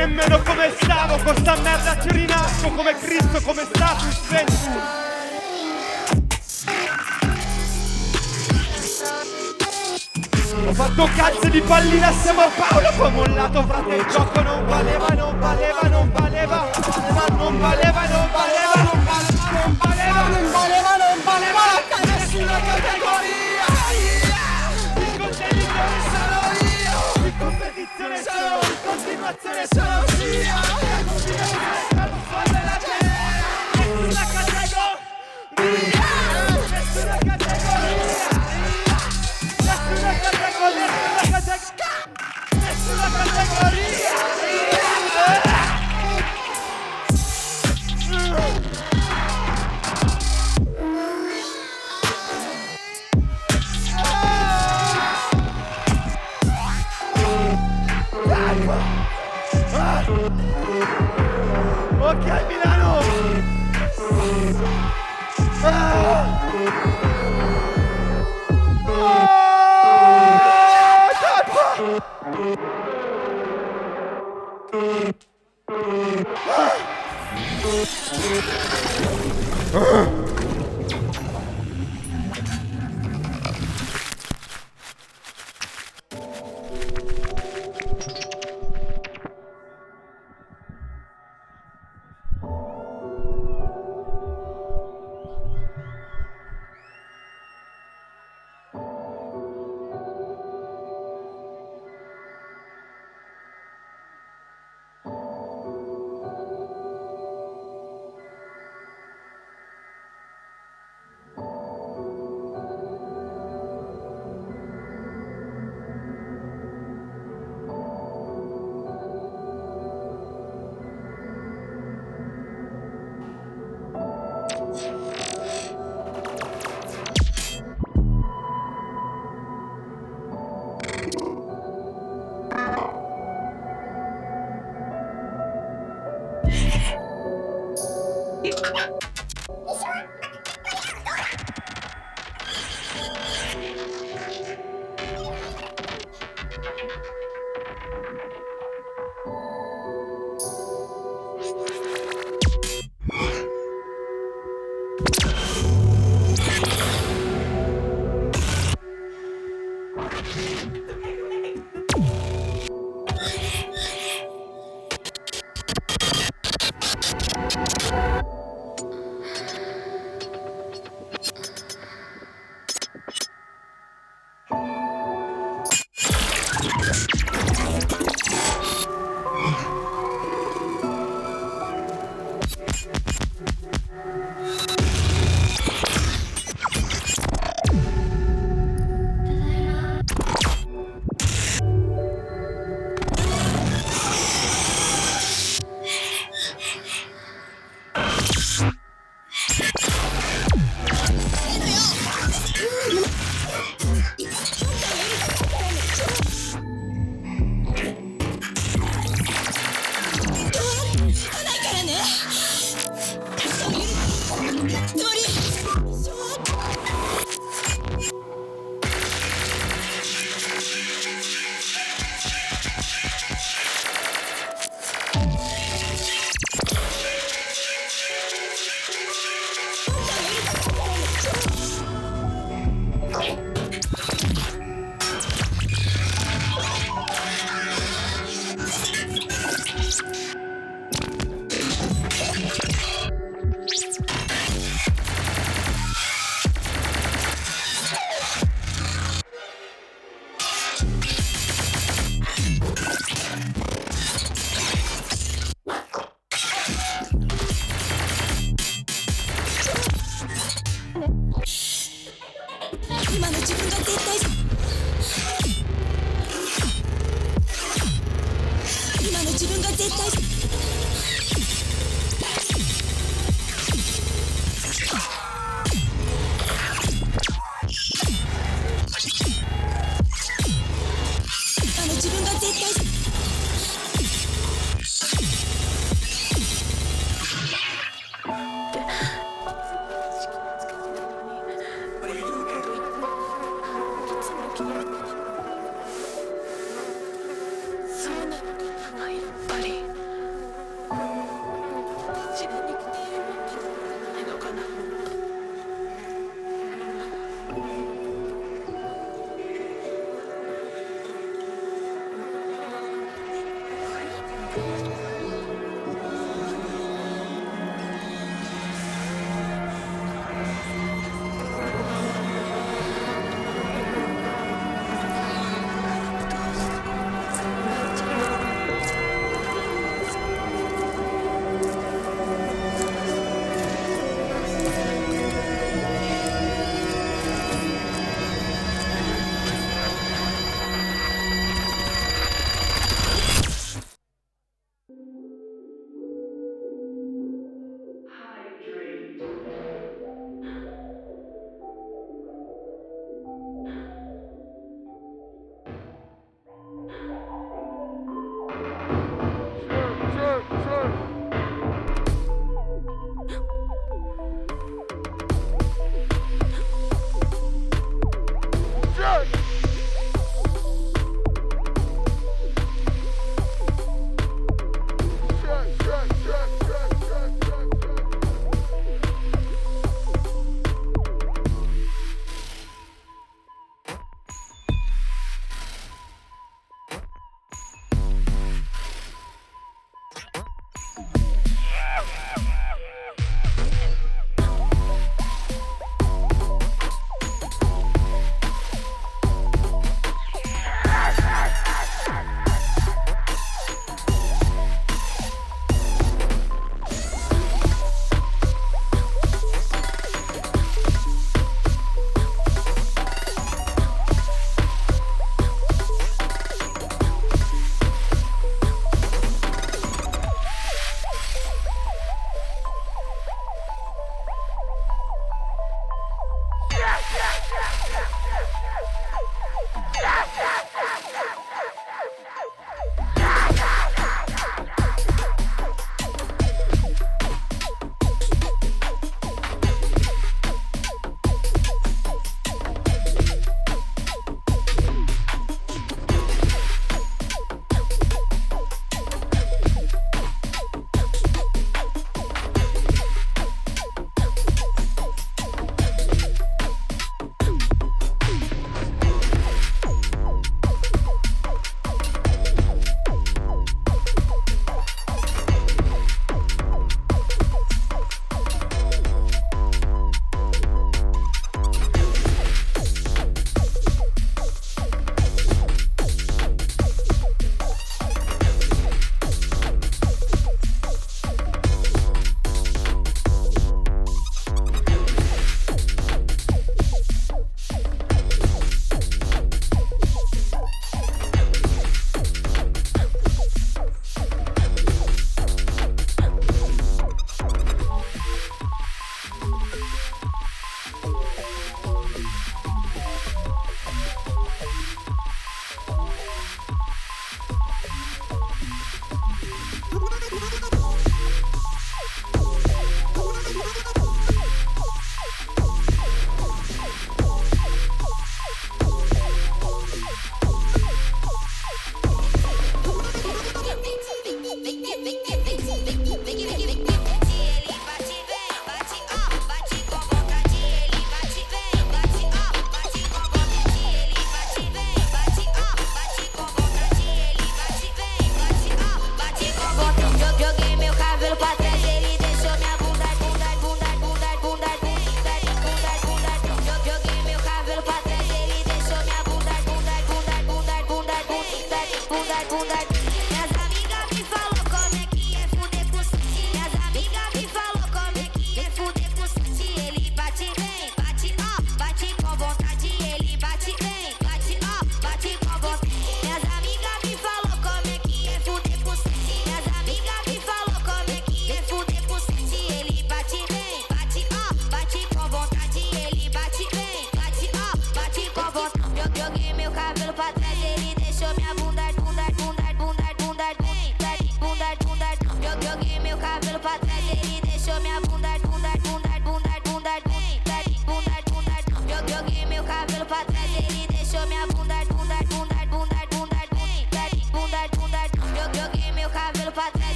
nemmeno come stavo, con sta merda ci rinasco come Cristo, come status Ventus. Ho fatto cazzo di pallina assieme a Paolo, poi mollato, frate il gioco non valeva, non valeva, non valeva, non valeva, non valeva,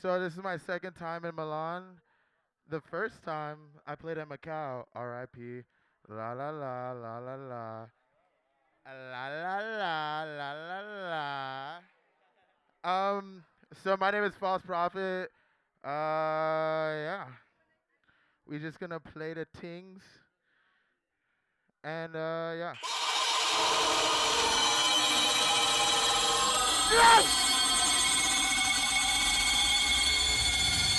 So this is my second time in Milan. The first time I played at Macao, R.I.P. La la la la la la. La la la la la la. Um. So my name is False Prophet. Uh. Yeah. We're just gonna play the tings. And uh. Yeah. Yes!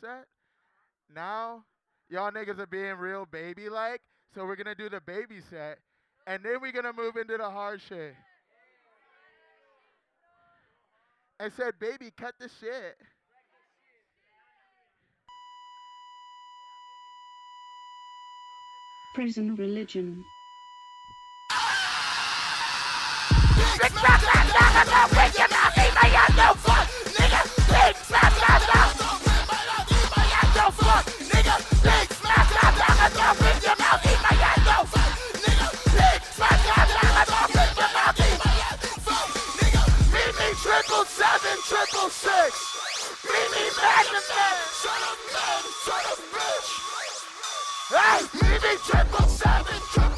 Set? Now, y'all niggas are being real baby like, so we're gonna do the baby set, and then we're gonna move into the hard shit. I said, baby, cut the shit. Prison religion. and triple six. Be me back to. Son of man, son of bitch. Hey, Be me triple seven, triple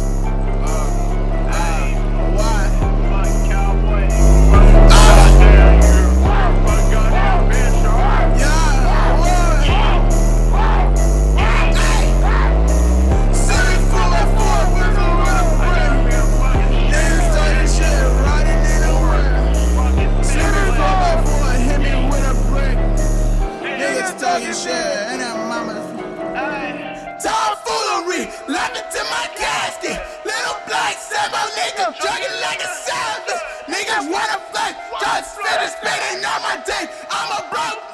what a flex. Just finished spitting on my day. I'm a broke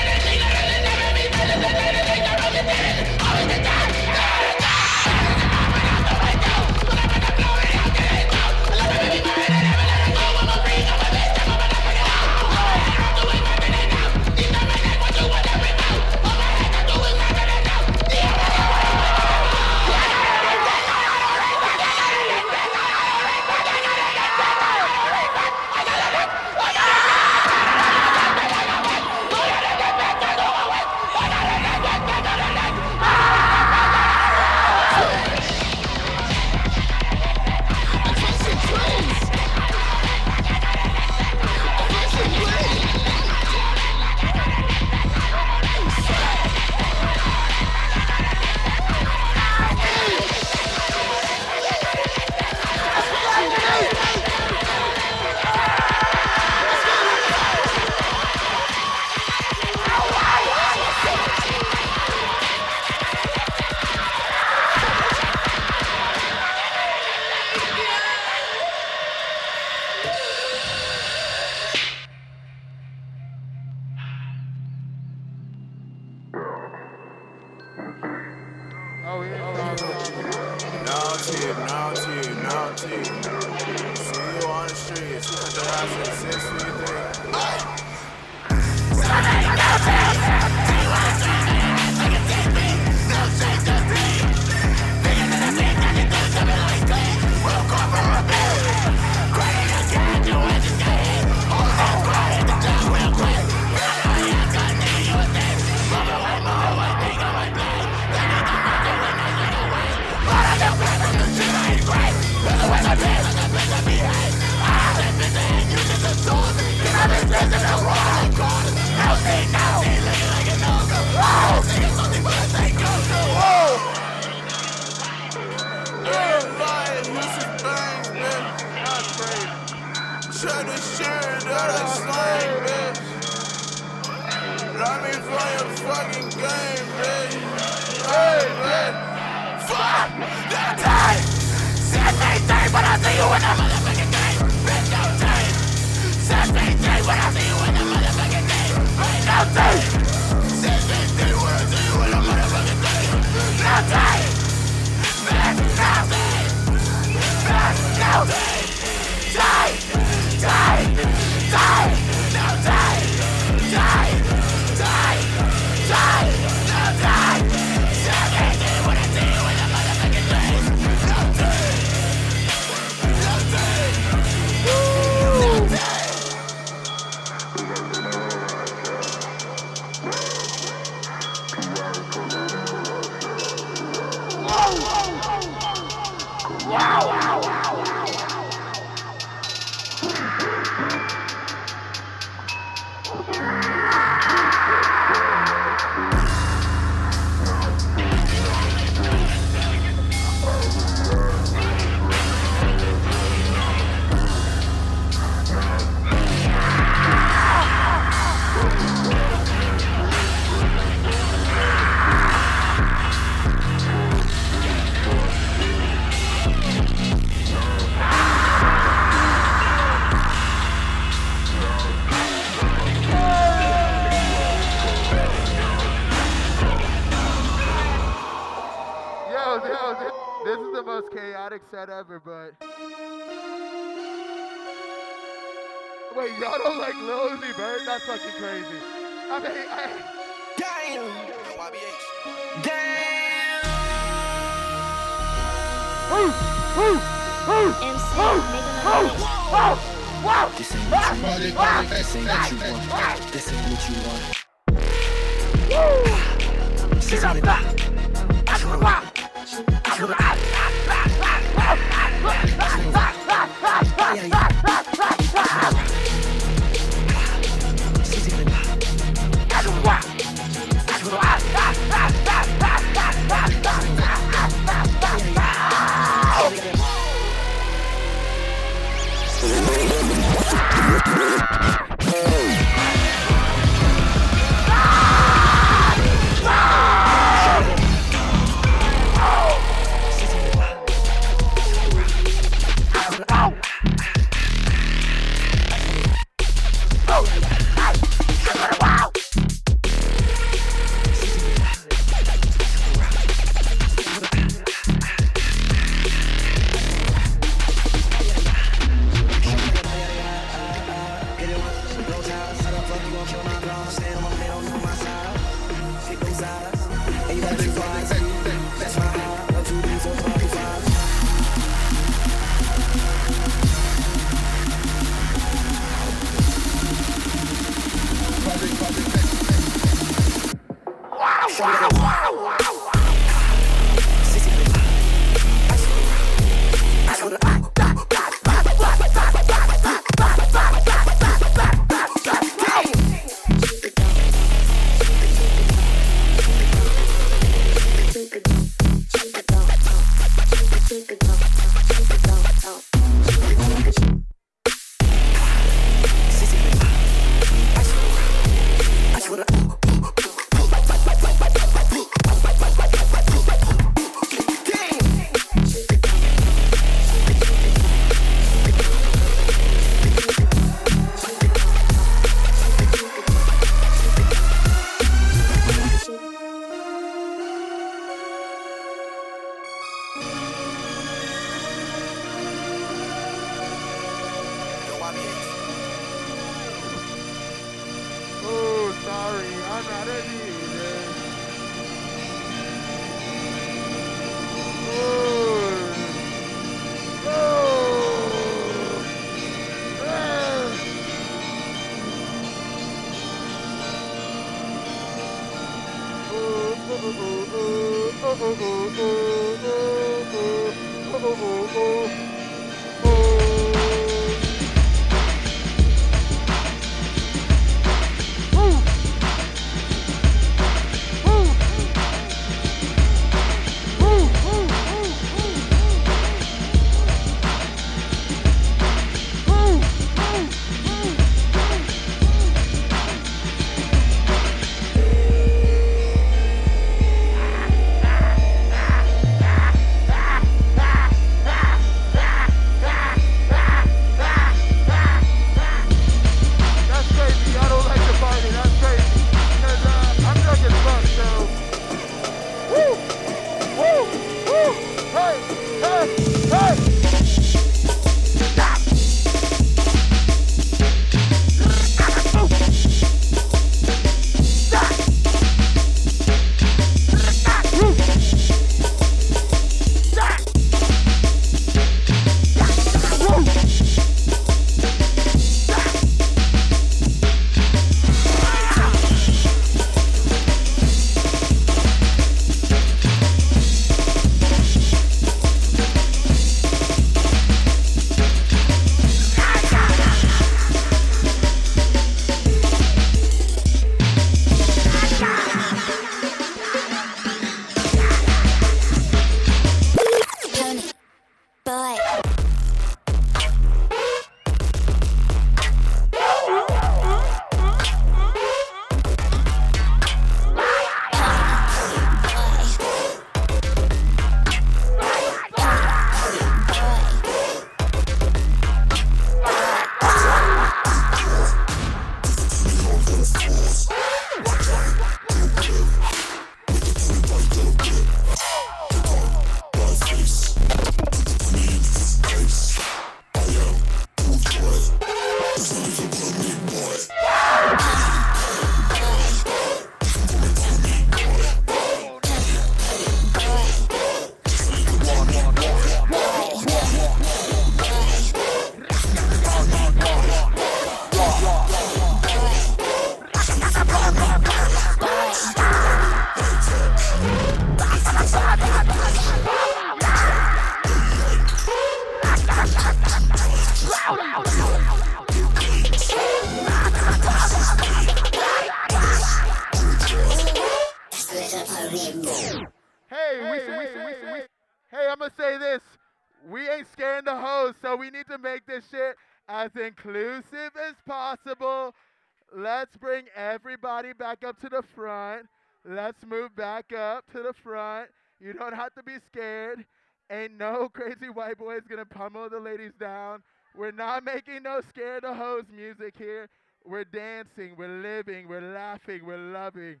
everybody back up to the front. Let's move back up to the front. You don't have to be scared. Ain't no crazy white boys gonna pummel the ladies down. We're not making no scare the hoes music here. We're dancing, we're living, we're laughing, we're loving.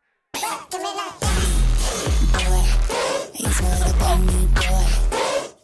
Boy.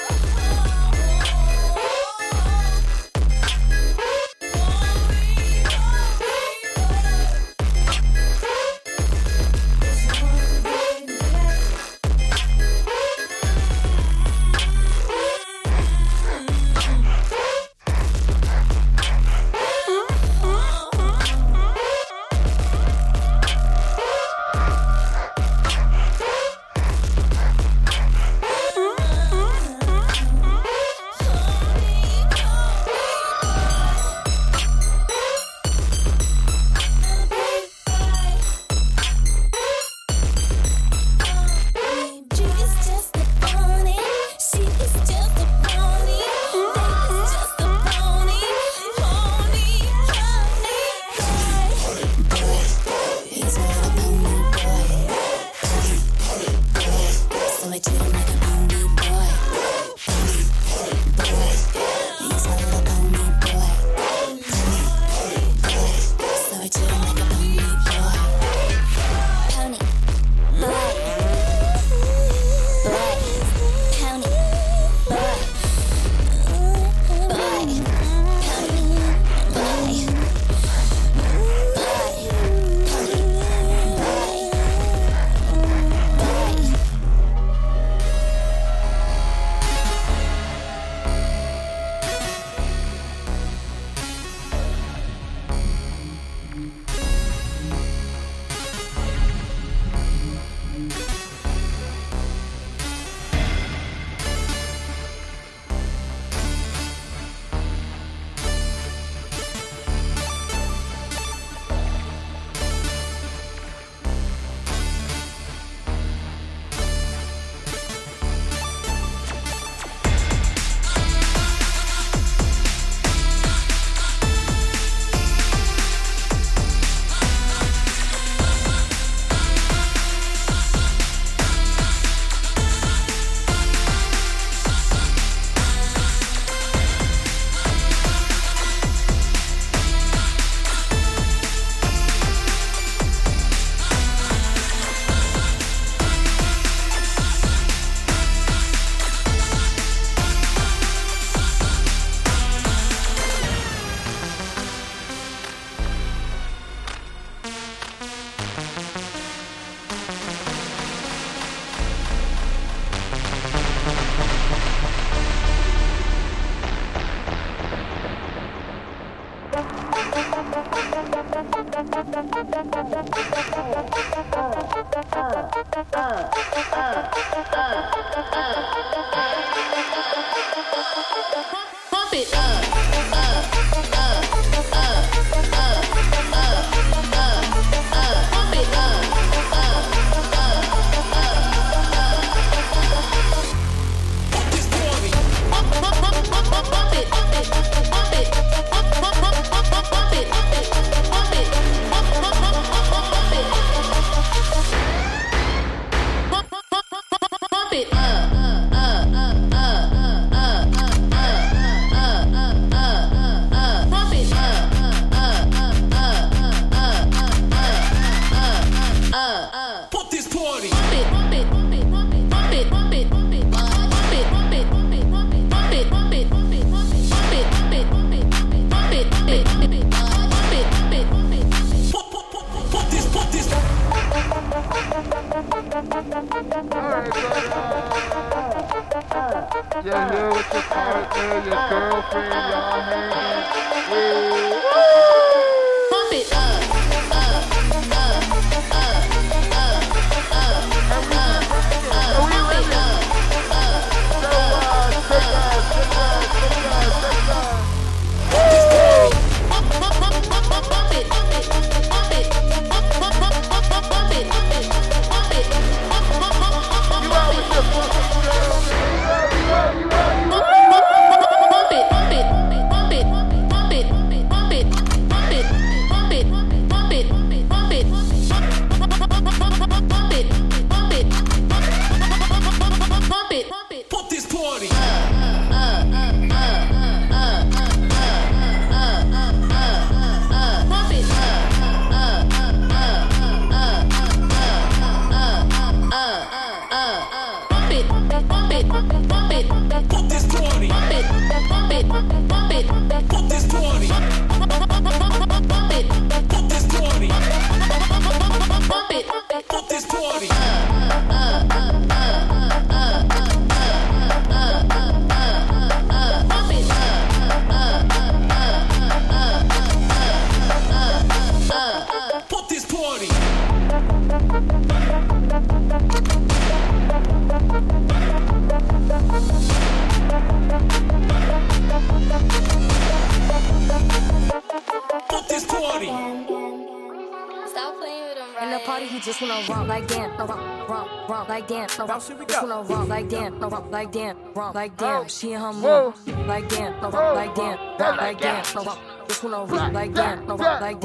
like damn, wrong like damn. She and her move like damn, like damn, like damn. like one like damn, like damn, like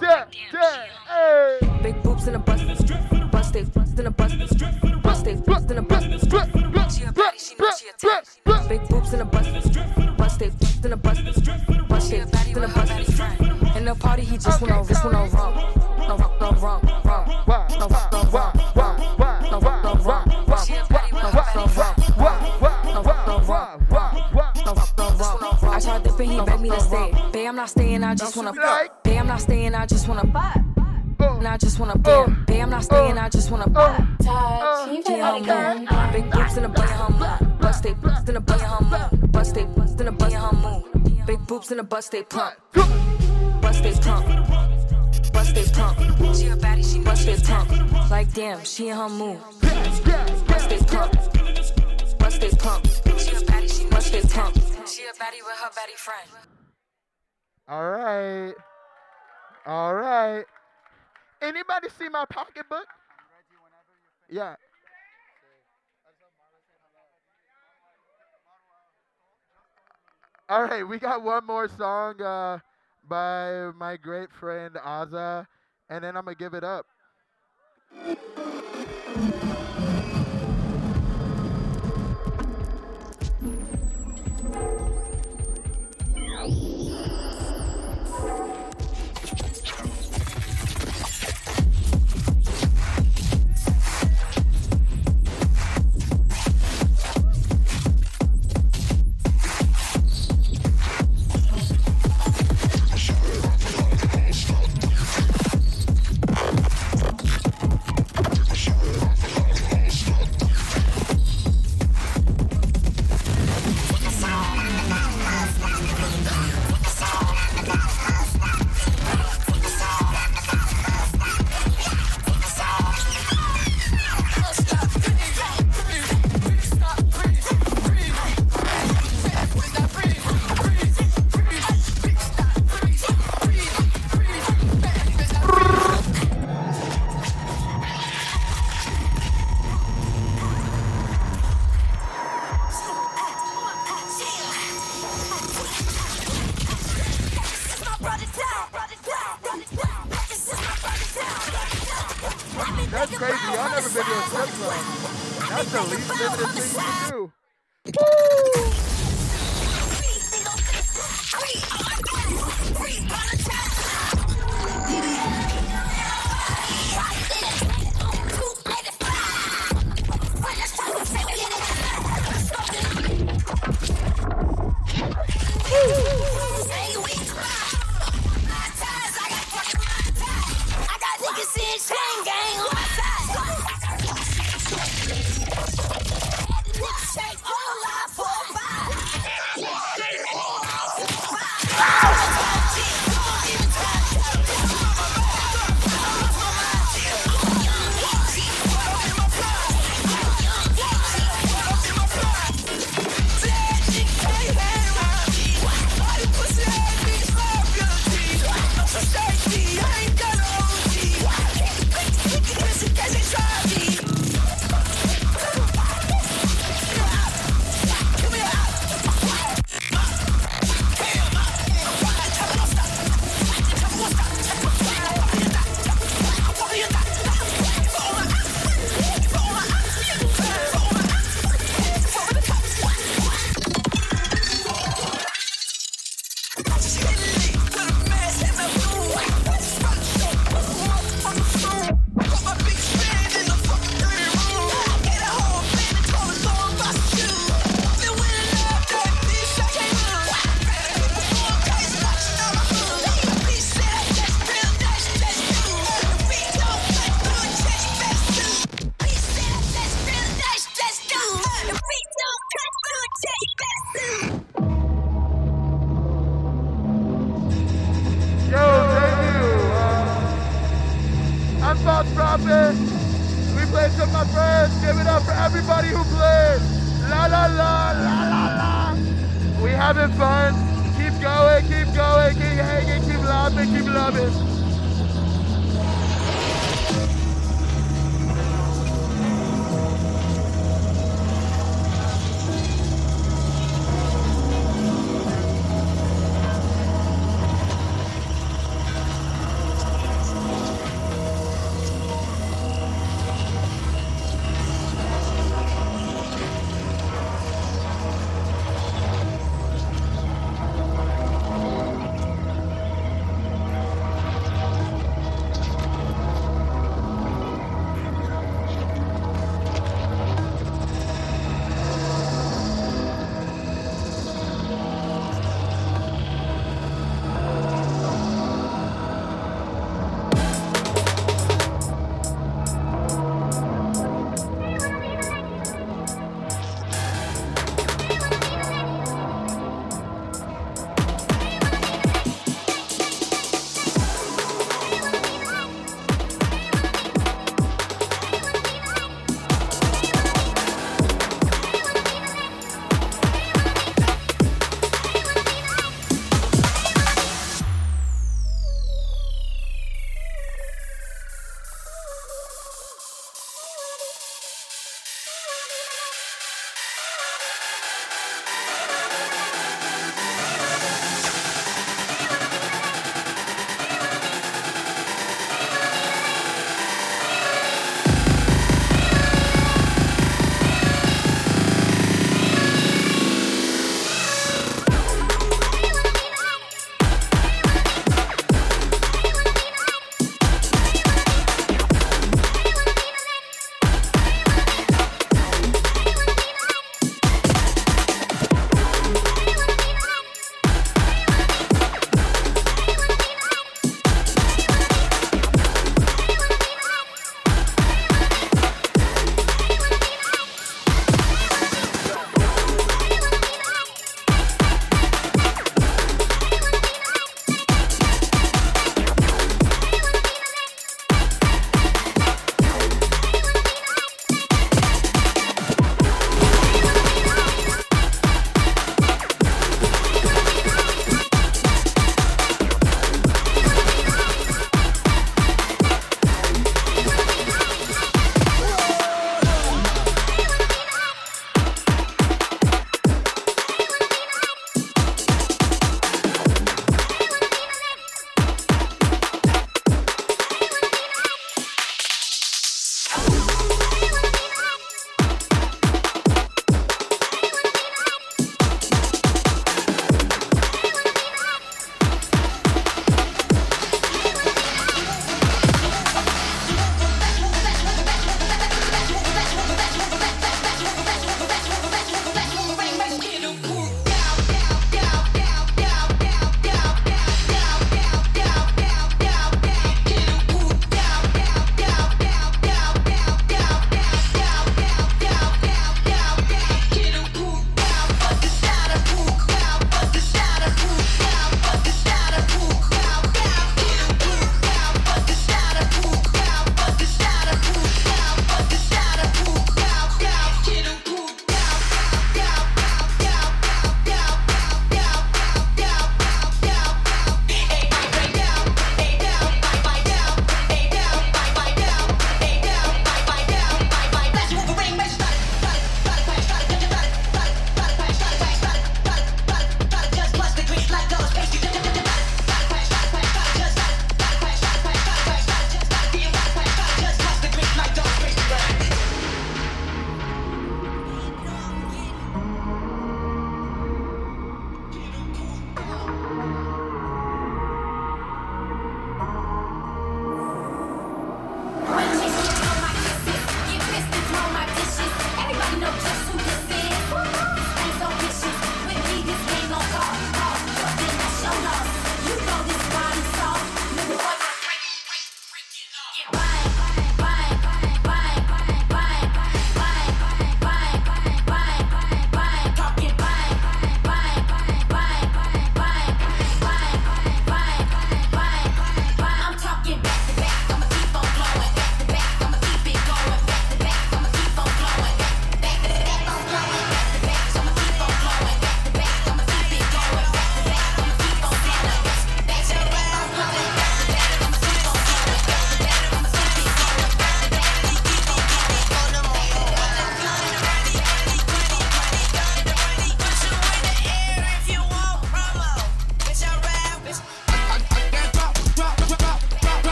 damn. stay pumped. All right, we got one more song uh, by my great friend Aza, and then I'm going to give it up.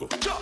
Killers in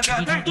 你看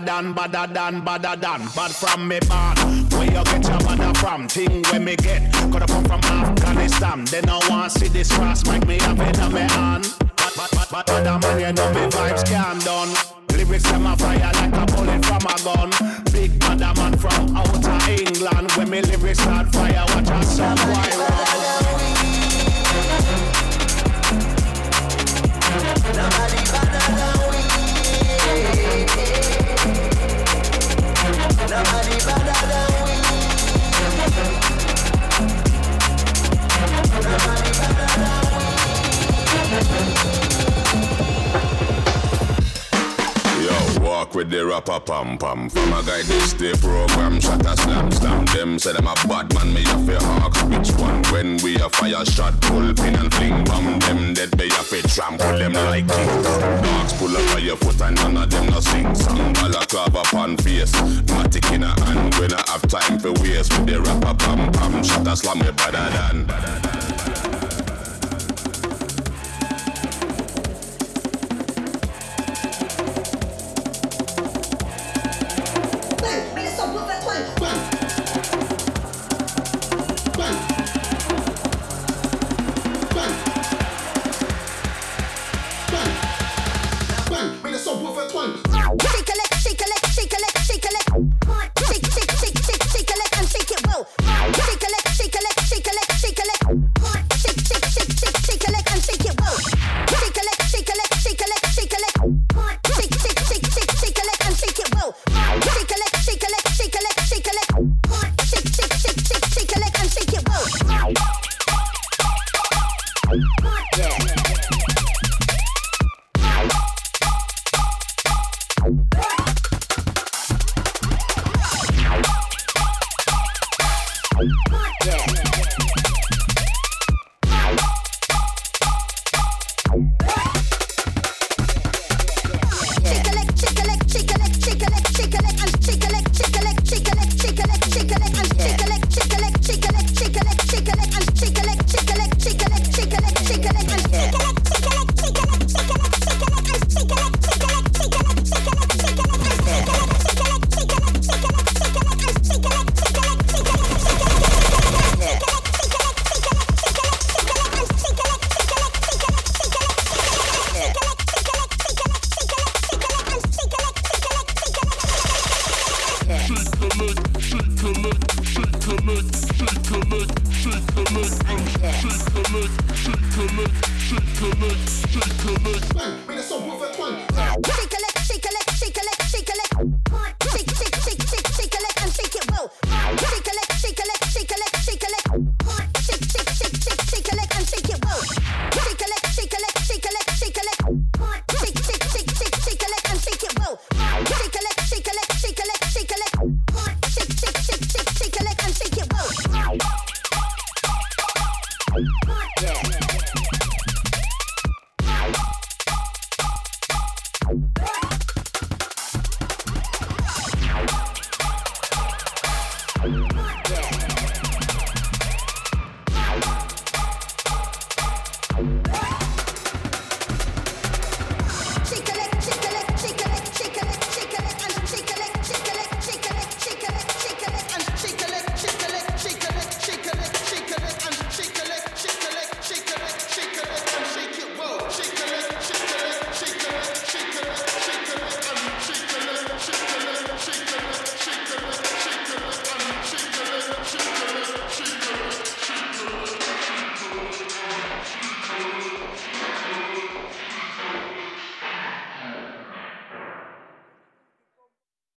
badder than, badder than, badder than. Bad from me bad. Where you get your badder from? Thing where me get. Coulda come from Afghanistan. They no want see this cross make me have it on me hand. Bad, bad, bad, bad, badder man, you know me vibes can done. Lyrics them a fire like a bullet from a gun. Big badder man from outer England. When me lyrics start fire, watch a sun fire. with the rapper pam pam. From a guy this day program, shot a slam slam. Them say them a bad man, me a fi hawk. Which one? When we a fire shot, pull pin and fling bomb. Them dead, Be a fi trample them like kings. Dogs pull up by your foot and none of them no sing song. Balaclava pan face, matic in a hand. When I have time for waste with the rapper pam pam. Shot a slam, we better than.